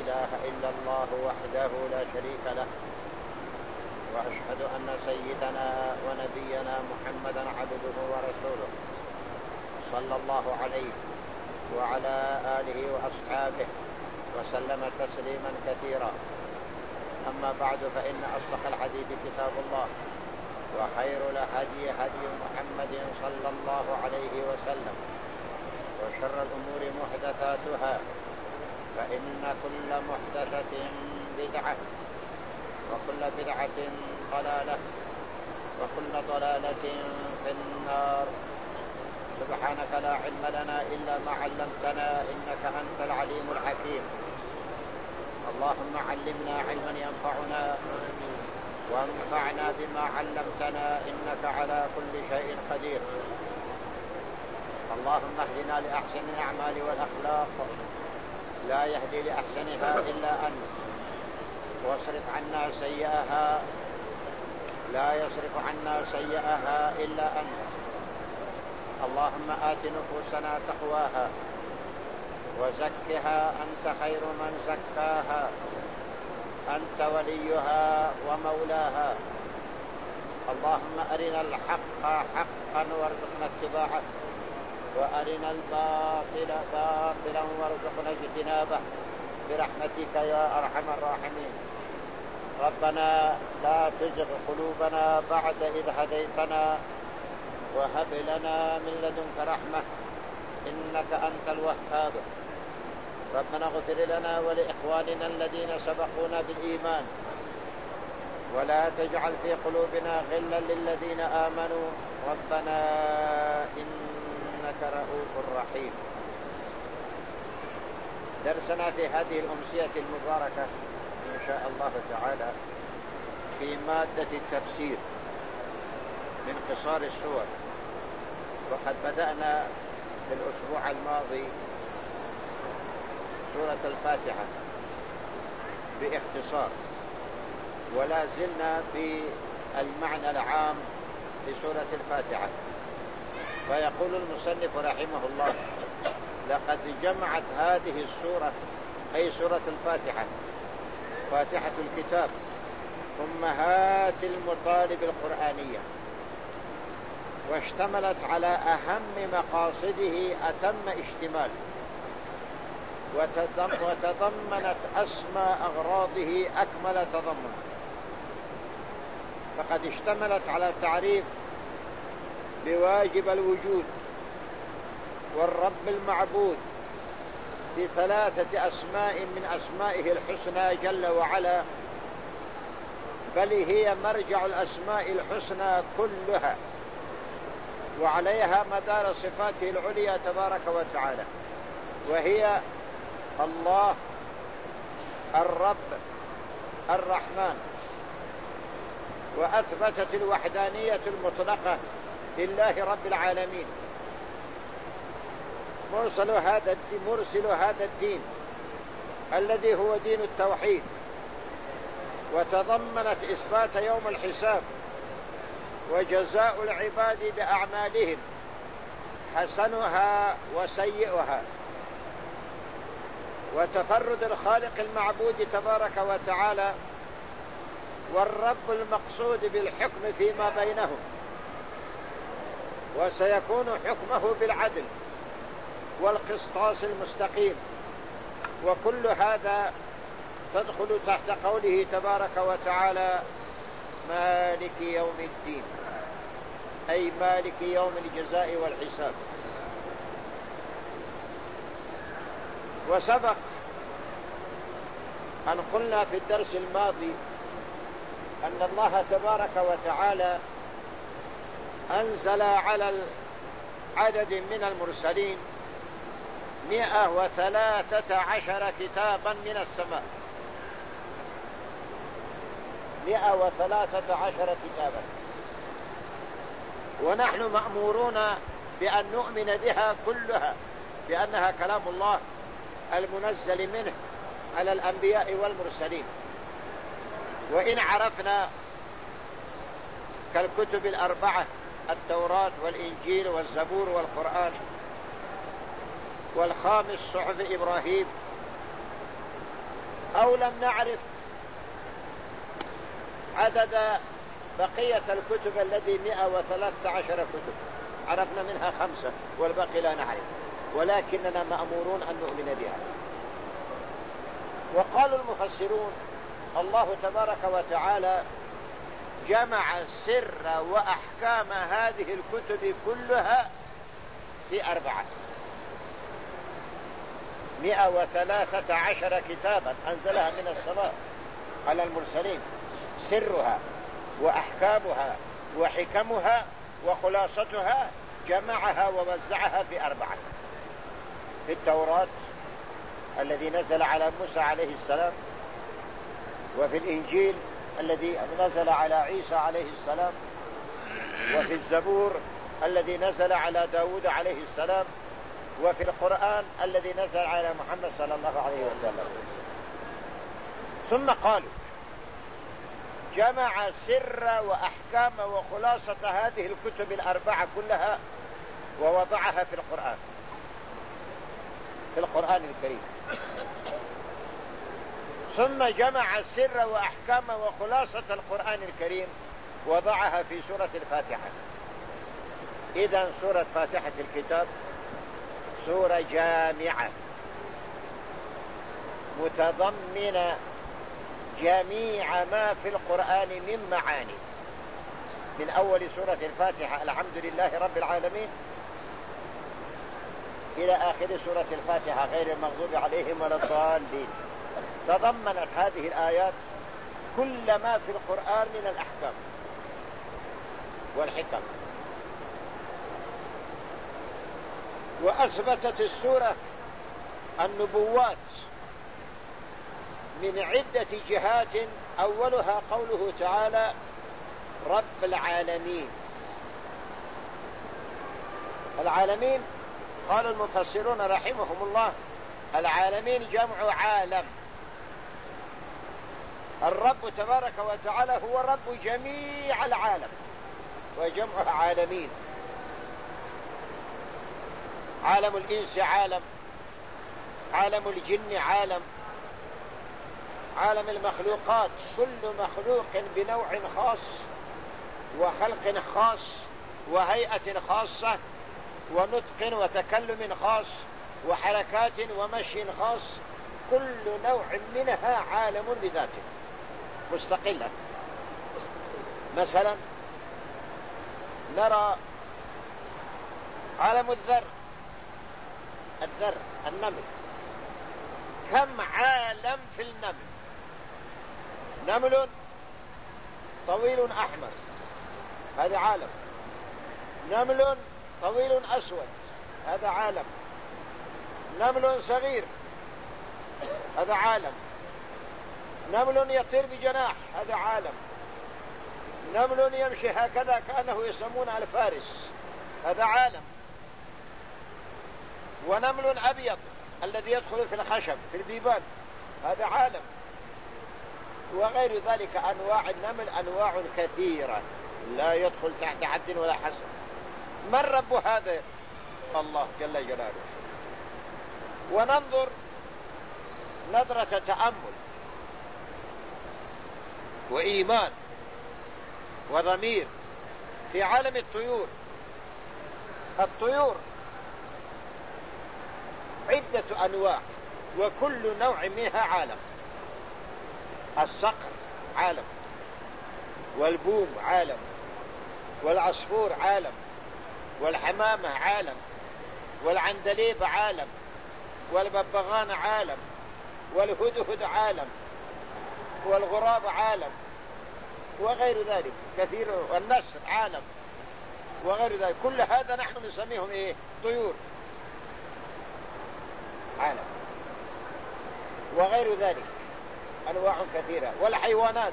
إله إلا الله وحده لا شريك له. وأشهد أن سيدنا ونبينا محمدا عبده ورسوله صلى الله عليه وعلى آله وأصحابه وسلم تسليما كثيرا. أما بعد فإن أصدق الحديث كتاب الله وخير الهدي هدي محمد صلى الله عليه وسلم وشر الأمور محدثاتها فإن كل محدثة بدعة وكل بدعة ضلالة وكل ضلالة في النار. سبحانك لا علم لنا إلا ما علمتنا إنك أنت العليم الحكيم. اللهم علمنا علما ينفعنا وانفعنا بما علمتنا إنك على كل شيء قدير. اللهم اهدنا لأحسن الأعمال والأخلاق. لا يهدي لأحسنها إلا أنت. واصرف عنا سيئها. لا يصرف عنا سيئها إلا أنت. اللهم آت نفوسنا تقواها وزكها أنت خير من زكاها. أنت وليها ومولاها. اللهم أرنا الحق حقا وارزقنا اتباعه. وأرنا الباطل باطلا وارزقنا اجتنابه. برحمتك يا أرحم الراحمين. ربنا لا تزغ قلوبنا بعد إذ هديتنا وهب لنا من لدنك رحمة. إنك أنت الوهاب. ربنا اغفر لنا ولإخواننا الذين سبقونا بالإيمان. ولا تجعل في قلوبنا غلا للذين آمنوا. ربنا إنك رؤوف رحيم درسنا في هذه الأمسية المباركة إن شاء الله تعالى في مادة التفسير من قصار السور. وقد بدأنا في الأسبوع الماضي سورة الفاتحة باختصار ولا زلنا في المعنى العام لسورة الفاتحة. فيقول المصنف رحمه الله لقد جمعت هذه السورة أي سورة الفاتحة فاتحة الكتاب أمهات المطالب القرآنية واشتملت على أهم مقاصده أتم اشتمال وتضمنت أسمى أغراضه أكمل تضمن فقد اشتملت على تعريف بواجب الوجود والرب المعبود بثلاثة أسماء من أسمائه الحسنى جل وعلا بل هي مرجع الأسماء الحسنى كلها وعليها مدار صفاته العليا تبارك وتعالى وهي الله الرب الرحمن وأثبتت الوحدانية المطلقة لله رب العالمين. مرسل هذا الدين مرسل هذا الدين الذي هو دين التوحيد. وتضمنت إثبات يوم الحساب وجزاء العباد بأعمالهم حسنها وسيئها. وتفرد الخالق المعبود تبارك وتعالى والرب المقصود بالحكم فيما بينهم. وسيكون حكمه بالعدل والقسطاس المستقيم. وكل هذا تدخل تحت قوله تبارك وتعالى مالك يوم الدين. أي مالك يوم الجزاء والحساب. وسبق أن قلنا في الدرس الماضي أن الله تبارك وتعالى أنزل على عدد من المرسلين مئة وثلاثة عشر كتابا من السماء. مئة وثلاثة عشر كتابا. ونحن مأمورون بأن نؤمن بها كلها بأنها كلام الله المنزل منه على الأنبياء والمرسلين. وإن عرفنا كالكتب الأربعة التوراة والإنجيل والزبور والقرآن. والخامس صحف إبراهيم. أو لم نعرف عدد بقية الكتب التي 113 كتب. عرفنا منها خمسة والباقي لا نعرف. ولكننا مأمورون أن نؤمن بها. وقال المفسرون الله تبارك وتعالى جمع سر وأحكام هذه الكتب كلها في أربعة. مئة وثلاثة عشر كتابا أنزلها من السماء على المرسلين. سرها وأحكامها وحكمها وخلاصتها جمعها ووزعها في أربعة. في التوراة الذي نزل على موسى عليه السلام وفي الإنجيل الذي نزل على عيسى عليه السلام وفي الزبور الذي نزل على داود عليه السلام وفي القرآن الذي نزل على محمد صلى الله عليه وسلم. ثم قالوا جمع سر وأحكام وخلاصة هذه الكتب الأربعة كلها ووضعها في القرآن في القرآن الكريم. ثم جمع السر وأحكام وخلاصة القرآن الكريم وضعها في سورة الفاتحة. إذا سورة فاتحة الكتاب سورة جامعة. متضمنة جميع ما في القرآن من معاني. من أول سورة الفاتحة الحمد لله رب العالمين إلى آخر سورة الفاتحة غير المغضوب عليهم ولا الضالين. تضمنت هذه الآيات كل ما في القرآن من الأحكام والحكم. وأثبتت السورة النبوات من عدة جهات أولها قوله تعالى رب العالمين. العالمين قال المفسرون رحمهم الله العالمين جمع عالم. الرب تبارك وتعالى هو رب جميع العالم وجمعها عالمين. عالم الإنس عالم عالم الجن عالم عالم المخلوقات كل مخلوق بنوع خاص وخلق خاص وهيئة خاصة ونطق وتكلم خاص وحركات ومشي خاص كل نوع منها عالم بذاته. مستقلة. مثلا نرى عالم الذر الذر النمل. كم عالم في النمل؟ نمل طويل أحمر. هذا عالم. نمل طويل أسود. هذا عالم. نمل صغير. هذا عالم. نمل يطير بجناح هذا عالم. نمل يمشي هكذا كأنه يسمون الفارس هذا عالم. ونمل أبيض الذي يدخل في الخشب في البيبان هذا عالم. وغير ذلك أنواع النمل أنواع كثيرة لا يدخل تحت حد ولا حسن. من رب هذا؟ الله جل جلاله. وننظر نظرة تأمل. وإيمان وضمير في عالم الطيور. الطيور عدة أنواع وكل نوع منها عالم. الصقر عالم والبوم عالم والعصفور عالم والحمامة عالم والعندليب عالم والببغان عالم والهدهد عالم. والغراب عالم وغير ذلك كثير والنسر عالم وغير ذلك. كل هذا نحن نسميهم إيه؟ طيور. عالم. وغير ذلك أنواع كثيرة. والحيوانات.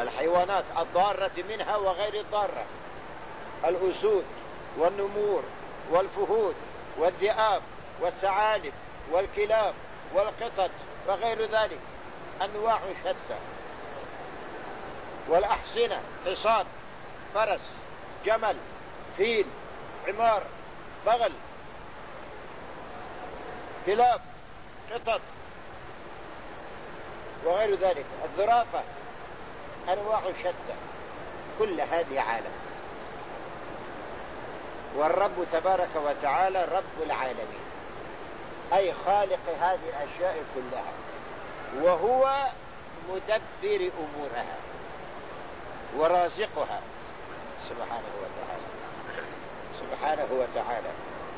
الحيوانات الضارة منها وغير الضاره الأسود والنمور والفهود والذئاب والثعالب والكلاب والقطط وغير ذلك أنواع شتى والأحصنة حصان فرس جمل فيل عمار بغل كلاب قطط وغير ذلك. الذرافة أنواع شتى كل هذه عالم. والرب تبارك وتعالى رب العالمين. أي خالق هذه الأشياء كلها. وهو مدبر أمورها ورازقها. سبحانه وتعالى. سبحانه وتعالى.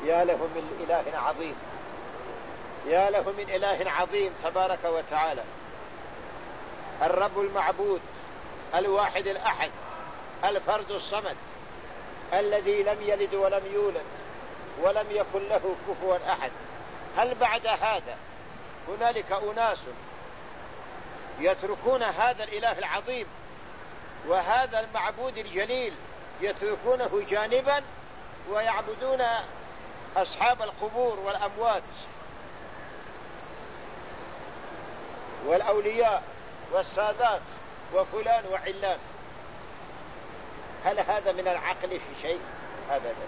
يا له من إله عظيم. يا له من إله عظيم تبارك وتعالى. الرب المعبود الواحد الأحد الفرد الصمد الذي لم يلد ولم يولد ولم يكن له كفوا أحد. هل بعد هذا هنالك أناس يتركون هذا الإله العظيم وهذا المعبود الجليل يتركونه جانبا ويعبدون أصحاب القبور والأموات والأولياء والسادات وفلان وعلان؟ هل هذا من العقل في شيء؟ أبدا.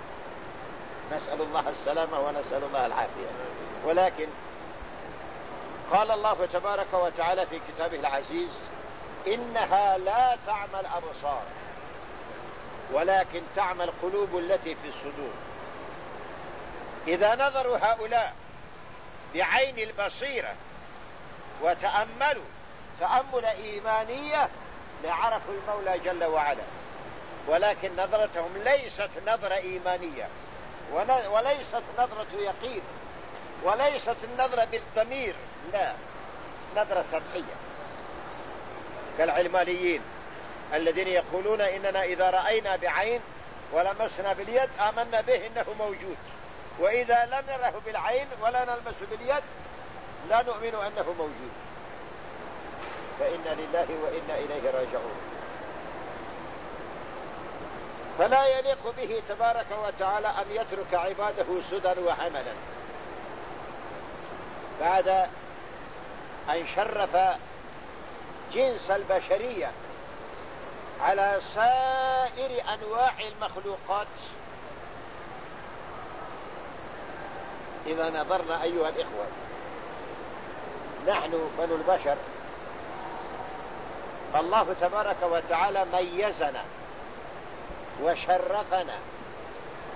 نسأل الله السلامة ونسأل الله العافية. ولكن قال الله تبارك وتعالى في كتابه العزيز إنها لا تعمى الأبصار ولكن تعمى القلوب التي في الصدور. إذا نظروا هؤلاء بعين البصيرة وتأملوا تأمل إيمانية لعرفوا المولى جل وعلا. ولكن نظرتهم ليست نظرة إيمانية وليست نظرة يقين. وليست النظرة بالضمير لا. نظرة سطحية. كالعلمانيين الذين يقولون إننا إذا رأينا بعين ولمسنا باليد آمنا به إنه موجود. وإذا لم نره بالعين ولا نلمس باليد لا نؤمن أنه موجود. فإنا لله وإنا إليه راجعون. فلا يليق به تبارك وتعالى أن يترك عباده سدى وحملا بعد أن شرف جنس البشرية على سائر أنواع المخلوقات. إذا نظرنا أيها الإخوة نحن بنو البشر الله تبارك وتعالى ميزنا وشرفنا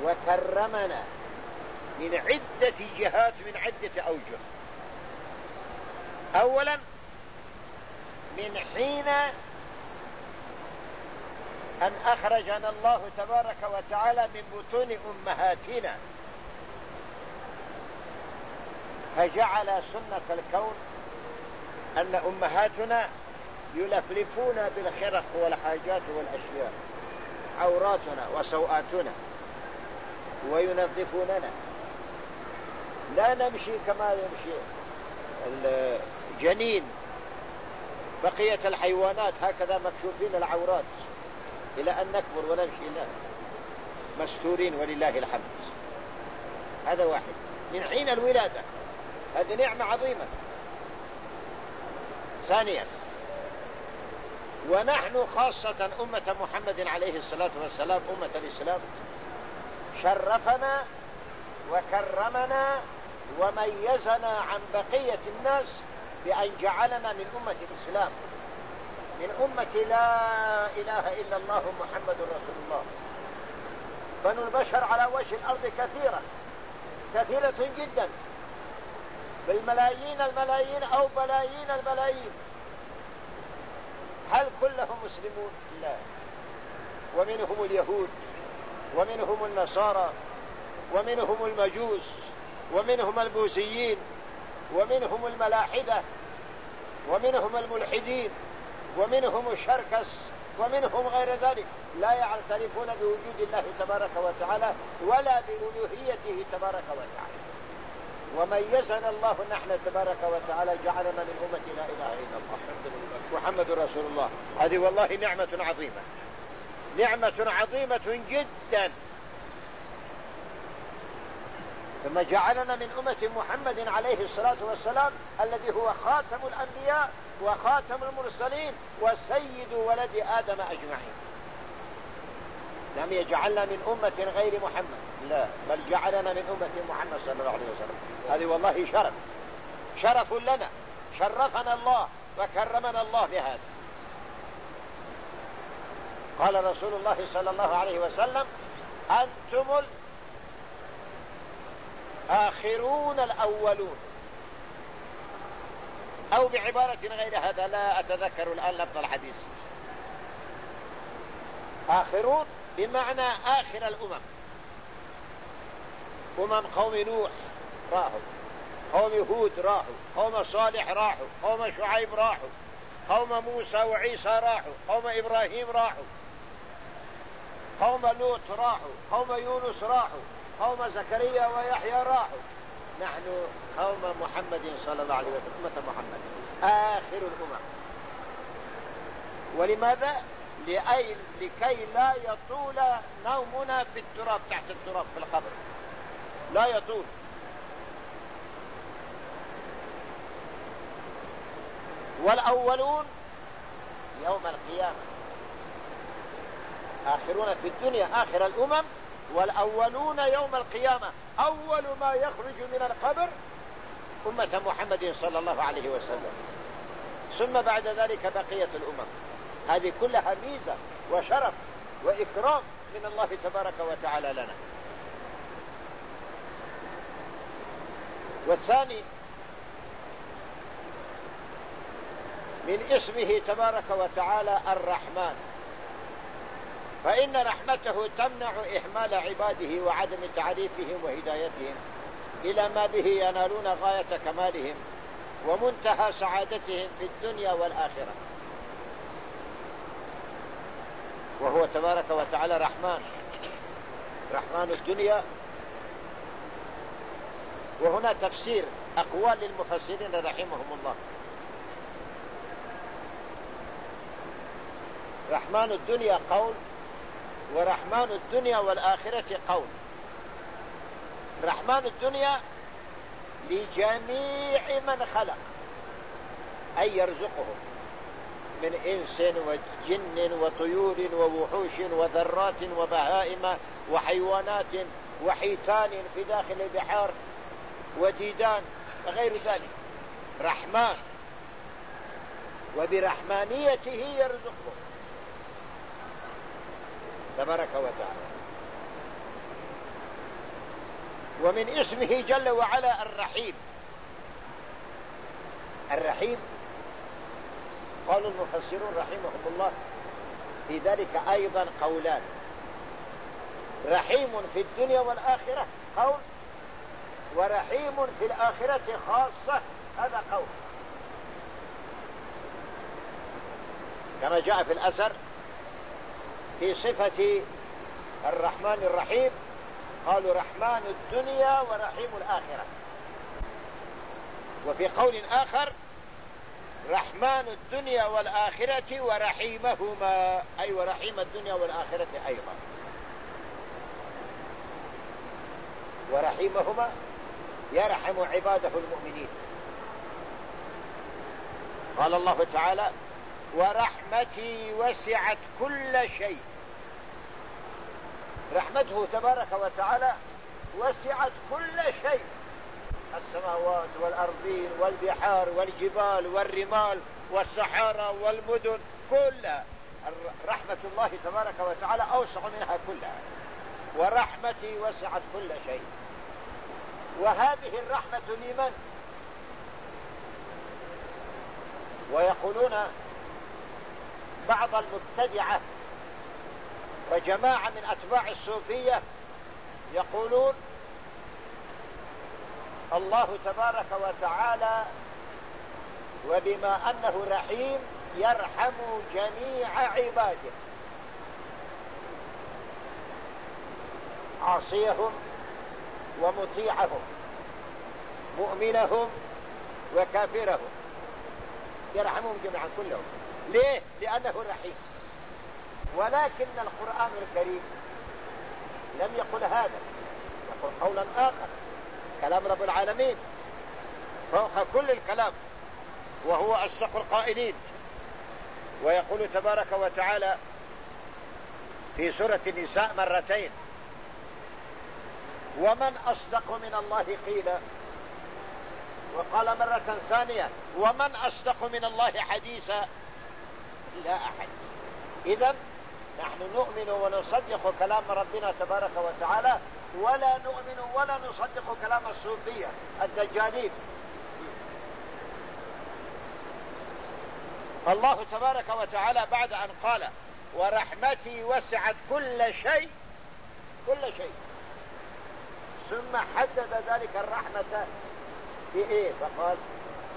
وكرمنا من عدة جهات من عدة أوجه. أولا من حين أن أخرجنا الله تبارك وتعالى من بطون أمهاتنا فجعل سنة الكون أن أمهاتنا يلفلفون بالخرق والحاجات والأشياء عوراتنا وسوءاتنا وينظفوننا. لا نمشي كما يمشي الجنين بقية الحيوانات هكذا مكشوفين العورات إلى أن نكبر ونمشي لا مستورين ولله الحمد. هذا واحد. من حين الولادة. هذه نعمة عظيمة. ثانيا. ونحن خاصة أمة محمد عليه الصلاة والسلام أمة الإسلام شرفنا وكرمنا وميزنا عن بقية الناس بأن جعلنا من أمة الإسلام. من أمة لا إله إلا الله محمد رسول الله. بنو البشر على وجه الأرض كثيرة. كثيرة جدا. بالملايين الملايين أو بلايين البلايين هل كلهم مسلمون؟ لا. ومنهم اليهود ومنهم النصارى ومنهم المجوس ومنهم البوذيين ومنهم الملاحدة. ومنهم الملحدين ومنهم الشركس ومنهم غير ذلك. لا يعترفون بوجود الله تبارك وتعالى ولا بألوهيته تبارك وتعالى. وميزنا الله نحن تبارك وتعالى جعلنا من أمة لا إله إلا الله. محمد رسول الله. هذه والله نعمة عظيمة. نعمة عظيمة جدا. ثم جعلنا من أمة محمد عليه الصلاة والسلام الذي هو خاتم الأنبياء وخاتم المرسلين وسيد ولد آدم أجمعين. لم يجعلنا من أمة غير محمد. لا بل جعلنا من أمة محمد صلى الله عليه وسلم. هذه والله شرف. شرف لنا. شرفنا الله وكرمنا الله بهذا. قال رسول الله صلى الله عليه وسلم أنتم الآخرون الأولون. أو بعبارة غير هذا لا أتذكر الآن لفظ الحديث. آخرون بمعنى آخر الأمم. أمم قوم نوح راحوا قوم هود راحوا قوم صالح راحوا قوم شعيب راحوا قوم موسى وعيسى راحوا قوم إبراهيم راحوا قوم لوط راحوا قوم يونس راحوا. قوم زكريا ويحيى راحوا. نحن قوم محمد صلى الله عليه وسلم أمة محمد. آخر الأمم. ولماذا؟ لأي لكي لا يطول نومنا في التراب تحت التراب في القبر. لا يطول. والأولون يوم القيامة. آخرون في الدنيا آخر الأمم والأولون يوم القيامة. أول ما يخرج من القبر أمة محمد صلى الله عليه وسلم. ثم بعد ذلك بقية الأمم. هذه كلها ميزة وشرف وإكرام من الله تبارك وتعالى لنا. والثاني من اسمه تبارك وتعالى الرحمن. فإن رحمته تمنع إهمال عباده وعدم تعريفهم وهدايتهم إلى ما به ينالون غاية كمالهم ومنتهى سعادتهم في الدنيا والآخرة. وهو تبارك وتعالى رحمن. رحمن الدنيا. وهنا تفسير أقوال للمفسرين رحمهم الله. رحمن الدنيا قول ورحمن الدنيا والآخرة قول. رحمن الدنيا لجميع من خلق أي يرزقهم من إنس وجن وطيور ووحوش وذرات وبهائم وحيوانات وحيتان في داخل البحار وديدان وغير ذلك. رحمن وبرحمانيته يرزقهم. تبارك وتعالى. ومن اسمه جل وعلا الرحيم. الرحيم قال المفسرون رحمهم الله في ذلك أيضا قولان. رحيم في الدنيا والآخرة قول ورحيم في الآخرة خاصة هذا قول. كما جاء في الأثر في صفة الرحمن الرحيم قالوا رحمن الدنيا ورحيم الآخرة. وفي قول آخر رحمن الدنيا والآخرة ورحيمهما أي ورحيم الدنيا والآخرة أيضا. ورحيمهما يرحم عباده المؤمنين. قال الله تعالى ورحمتي وسعت كل شيء. رحمته تبارك وتعالى وسعت كل شيء. السماوات والأرضين والبحار والجبال والرمال والصحارى والمدن كلها. رحمة الله تبارك وتعالى أوسع منها كلها. ورحمتي وسعت كل شيء. وهذه الرحمة لمن؟ ويقولون بعض المبتدعة وجماعة من أتباع الصوفية يقولون الله تبارك وتعالى وبما أنه رحيم يرحم جميع عباده. عاصيهم ومطيعهم مؤمنهم وكافرهم. يرحمهم جميعا كلهم. ليه؟ لأنه رحيم. ولكن القرآن الكريم لم يقل هذا. يقول قولا آخر كلام رب العالمين. فوق كل الكلام. وهو أصدق القائلين. ويقول تبارك وتعالى في سورة النساء مرتين ومن أصدق من الله قيلا. وقال مرة ثانية ومن أصدق من الله حديثا. لا أحد. إذا نحن نؤمن ونصدق كلام ربنا تبارك وتعالى ولا نؤمن ولا نصدق كلام الصوفية الدجالين الله تبارك وتعالى بعد أن قال ورحمتي وسعت كل شيء كل شيء. ثم حدد ذلك الرحمة بإيه؟ فقال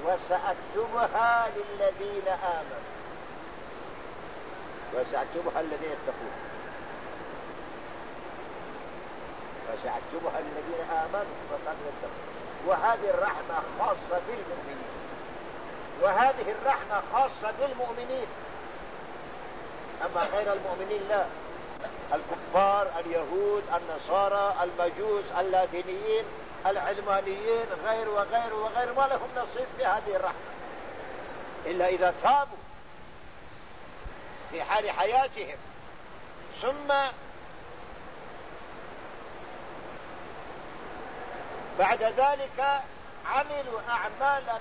وسأكتبها للذين آمنوا. وسأكتبها للذين يتقون. وسأكتبها للذين آمنوا وقد يتقون وهذه الرحمة خاصة بالمؤمنين. وهذه الرحمة خاصة بالمؤمنين. أما غير المؤمنين لا. الكفار اليهود النصارى المجوس اللادينيين العلمانيين غير وغير وغير ما لهم نصيب في هذه الرحمة. إلا إذا تابوا في حال حياتهم. ثم بعد ذلك عملوا أعمالا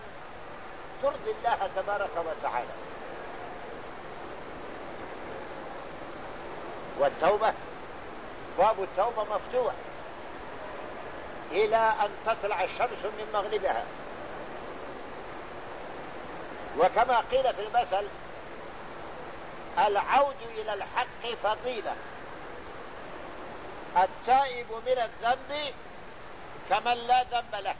ترضي الله تبارك وتعالى. والتوبة باب التوبة مفتوح. إلى أن تطلع الشمس من مغربها. وكما قيل في المثل العود إلى الحق فضيلة. التائب من الذنب كمن لا ذنب له.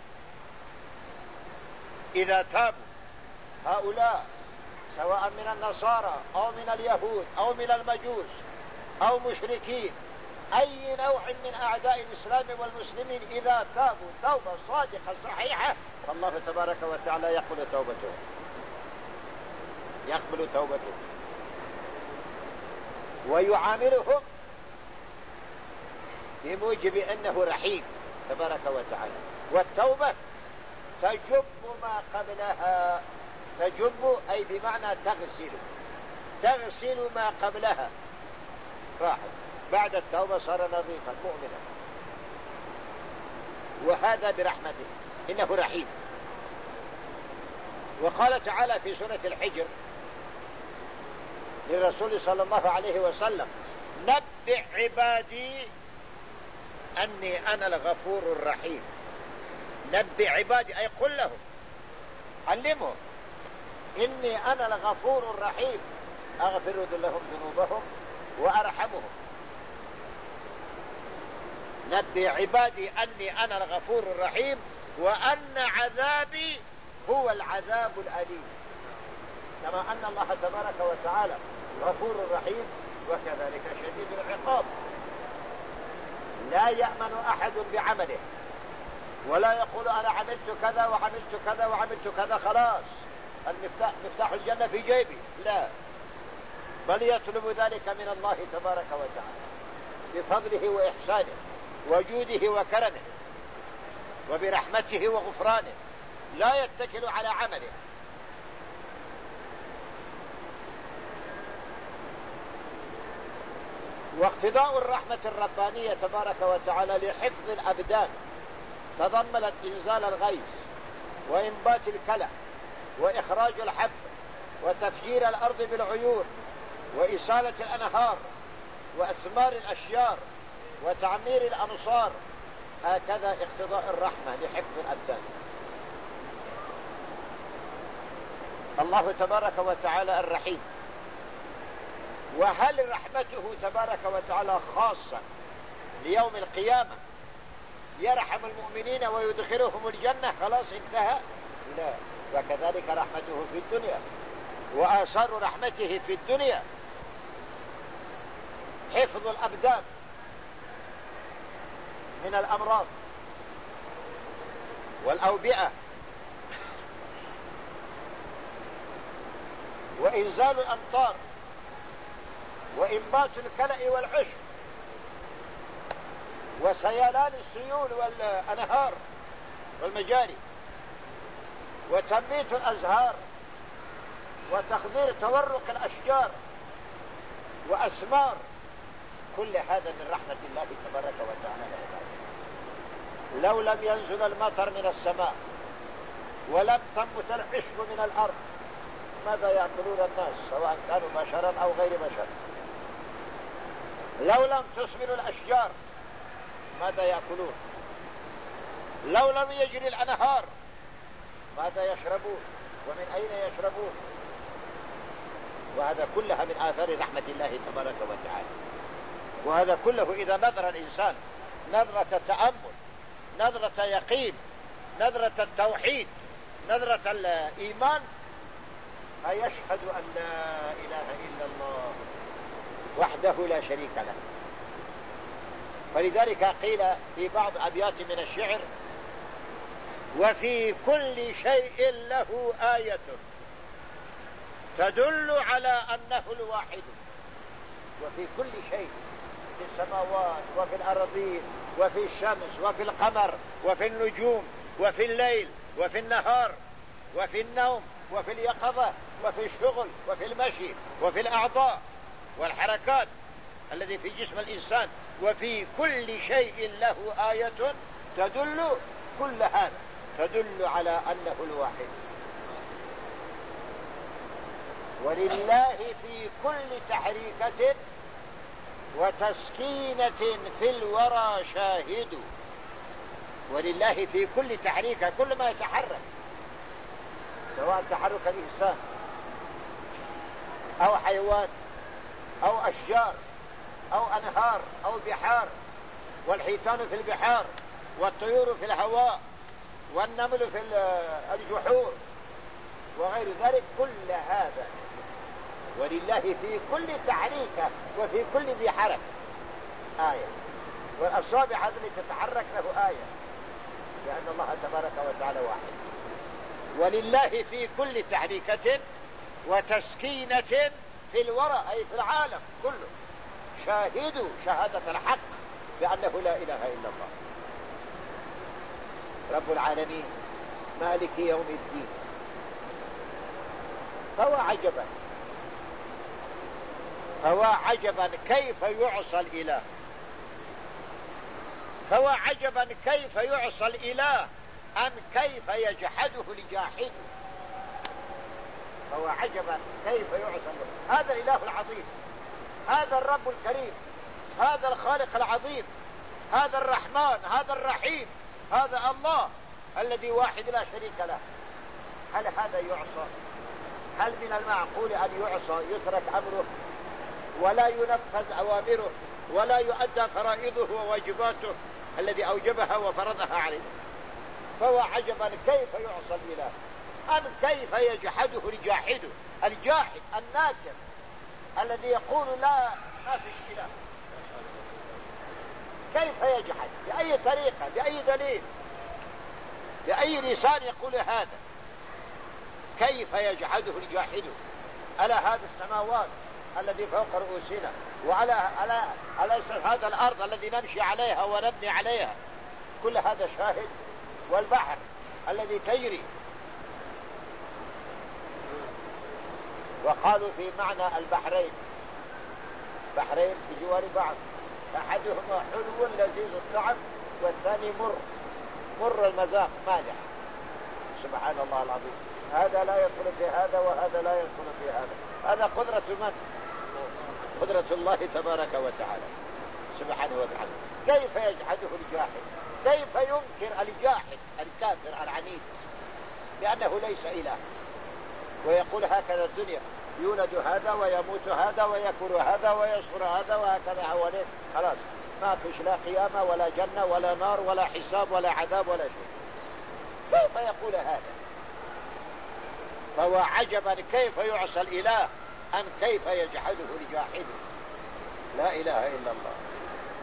إذا تابوا هؤلاء سواء من النصارى أو من اليهود أو من المجوس أو مشركين أي نوع من أعداء الإسلام والمسلمين إذا تابوا توبة صادقة صحيحة فالله تبارك وتعالى يقبل توبته. يقبل توبته. ويعاملهم بموجب أنه رحيم تبارك وتعالى. والتوبة تجب ما قبلها تجب أي بمعنى تغسل تغسل ما قبلها. راحت. بعد التوبة صار نظيفا مؤمنا. وهذا برحمته إنه رحيم. وقال تعالى في سورة الحجر للرسول صلى الله عليه وسلم. نبع عبادي أني أنا الغفور الرحيم. نبع عبادي أي قل لهم علمهم إني أنا الغفور الرحيم. أغفر لهم ذنوبهم وأرحمهم. نبي عبادي أني أنا الغفور الرحيم وأن عذابي هو العذاب الأليم. كما أن الله تبارك وتعالى غفور رحيم وكذلك شديد العقاب. لا يأمن أحد بعمله. ولا يقول أنا عملت كذا وعملت كذا وعملت كذا خلاص. المفتاح مفتاح الجنة في جيبي. لا. بل يطلب ذلك من الله تبارك وتعالى. بفضله وإحسانه وجوده وكرمه وبرحمته وغفرانه. لا يتكل على عمله. واقتضاء الرحمة الربانية تبارك وتعالى لحفظ الأبدان تضمنت إنزال الغيث وإنبات الكلى وإخراج الحب وتفجير الأرض بالعيون وإسالة الأنهار وأثمار الأشجار وتعمير الأمصار هكذا اقتضاء الرحمة لحفظ الأبدان. الله تبارك وتعالى الرحيم. وهل رحمته تبارك وتعالى خاصة ليوم القيامة يرحم المؤمنين ويدخلهم الجنة؟ خلاص انتهى. لا. وكذلك رحمته في الدنيا. وآثار رحمته في الدنيا. حفظ الأبدان من الأمراض والأوبئة. وإنزال الأمطار وإنبات الكلأ والعشب وسيلان السيول والأنهار والمجاري وتنبيت الأزهار وتخضير تورق الأشجار وأسمار كل هذا من رحمة الله تبارك وتعالى. لو لم ينزل المطر من السماء ولم تنبت العشب من الأرض ماذا يأكلون الناس سواء كانوا بشرا أو غير بشر؟ لو لم تثمر الأشجار ماذا يأكلون؟ لو لم يجري الأنهار ماذا يشربون؟ ومن أين يشربون؟ وهذا كلها من آثار رحمة الله تبارك وتعالى. وهذا كله إذا نظر الإنسان نظرة تأمل نظرة يقين نظرة التوحيد نظرة الإيمان فيشهد أن لا إله إلا الله. وحده لا شريك له. فلذلك قيل في بعض أبيات من الشعر وفي كل شيء له آية تدل على أنه الواحد. وفي كل شيء في السماوات وفي الأرضين وفي الشمس وفي القمر وفي النجوم وفي الليل وفي النهار وفي النوم وفي اليقظة وفي الشغل وفي المشي وفي الأعضاء. والحركات الذي في جسم الإنسان وفي كل شيء له آية تدل كل هذا تدل على أنه الواحد. ولله في كل تحريكة وتسكينة في الورى شاهد. ولله في كل تحريكة كل ما يتحرك سواء تحرك الإنسان أو حيوان أو أشجار أو أنهار أو بحار والحيتان في البحار والطيور في الهواء والنمل في الجحور وغير ذلك كل هذا. ولله في كل تحريكة وفي كل ذي حركة آية. والأصابع التي تتحرك له آية. لأن الله تبارك وتعالى واحد. ولله في كل تحريكة وتسكينة في الورى أي في العالم كله. شاهدوا شهادة الحق بأنه لا إله إلا الله. رب العالمين مالك يوم الدين. فهو عجبا. فهو عجبا كيف يعصى الإله. فهو عجبا كيف يعصى الإله. أم كيف يجحده الجاحد. فهو عجبا كيف يعصى هذا الإله العظيم. هذا الرب الكريم. هذا الخالق العظيم. هذا الرحمن هذا الرحيم. هذا الله الذي واحد لا شريك له. هل هذا يعصى؟ هل من المعقول أن يعصى يترك أمره ولا ينفذ أوامره ولا يؤدى فرائضه وواجباته الذي أوجبها وفرضها عليه؟ فهو عجبا كيف يعصى الإله؟ أم كيف يجحده الجاحد؟ الجاحد الناكر الذي يقول لا ما فيش إله كيف يجحد؟ بأي طريقة؟ بأي دليل؟ بأي لسان يقول هذا؟ كيف يجحده الجاحد؟ على هذه السماوات الذي فوق رؤوسنا وعلى على على هذا الأرض الذي نمشي عليها ونبني عليها. كل هذا شاهد. والبحر الذي تجري وقالوا في معنى البحرين. بحرين بجوار بعض. أحدهما حلو لذيذ الطعم والثاني مر. مر المذاق مالح سبحان الله العظيم. هذا لا يدخل في هذا وهذا لا يدخل في هذا. هذا قدرة من؟ قدرة الله تبارك وتعالى. سبحانه وتعالى. كيف يجحده الجاحد؟ كيف ينكر الجاحد الكافر العنيد؟ لأنه ليس إله. ويقول هكذا الدنيا يولد هذا ويموت هذا ويكبر هذا ويصغر هذا وهكذا حواليه. خلاص ما فيش لا قيامة ولا جنة ولا نار ولا حساب ولا عذاب ولا شيء. كيف يقول هذا؟ فهو عجبا كيف يعصى الإله أم كيف يجحده الجاحد؟ لا إله إلا الله.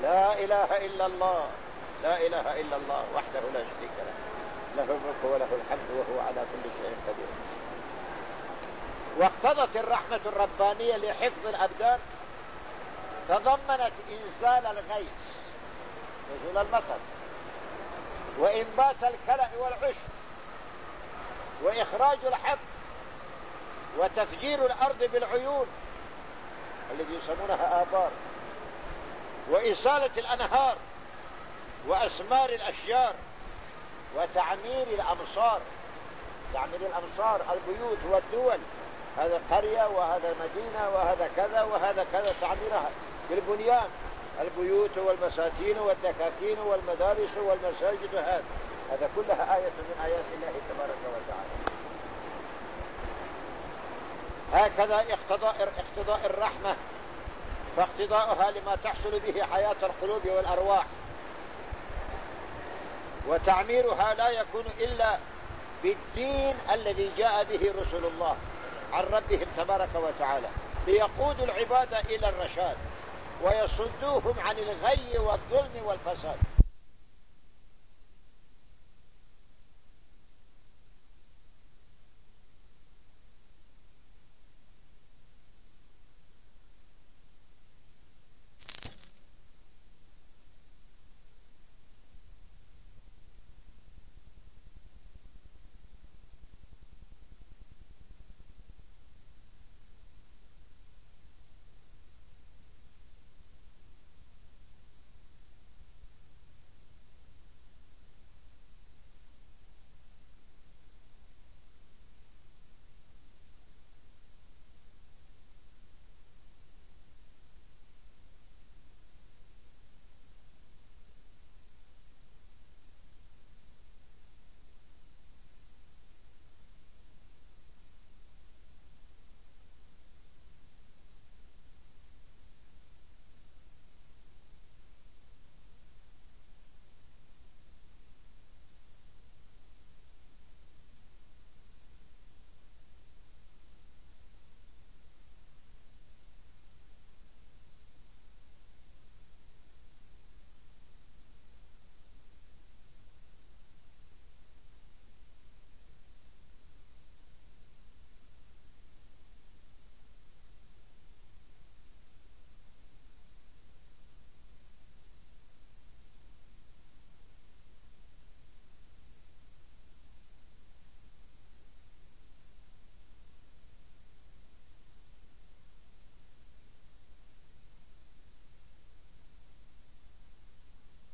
لا إله إلا الله. لا إله إلا الله وحده لا شريك له. له الملك وله الحمد وهو على كل شيء قدير. واقتضت الرحمة الربانية لحفظ الأبدان تضمنت إنزال الغيث نزول المطر وإنبات الكلأ والعشب وإخراج الحب وتفجير الأرض بالعيون الذي يسمونها آبار وإصالة الأنهار وأسمار الأشجار وتعمير الأمصار تعمير الأمصار البيوت والدول. هذا قرية وهذا مدينة وهذا كذا وهذا كذا تعميرها بالبنيان البيوت والمساتين والدكاكين والمدارس والمساجد هذا. هذا كلها آية من آيات الله تبارك وتعالى. هكذا اقتضاء اقتضاء الرحمة فاقتضاؤها لما تحصل به حياة القلوب والأرواح. وتعميرها لا يكون إلا بالدين الذي جاء به رسل الله. عن ربهم تبارك وتعالى ليقودوا العباد إلى الرشاد ويصدوهم عن الغي والظلم والفساد.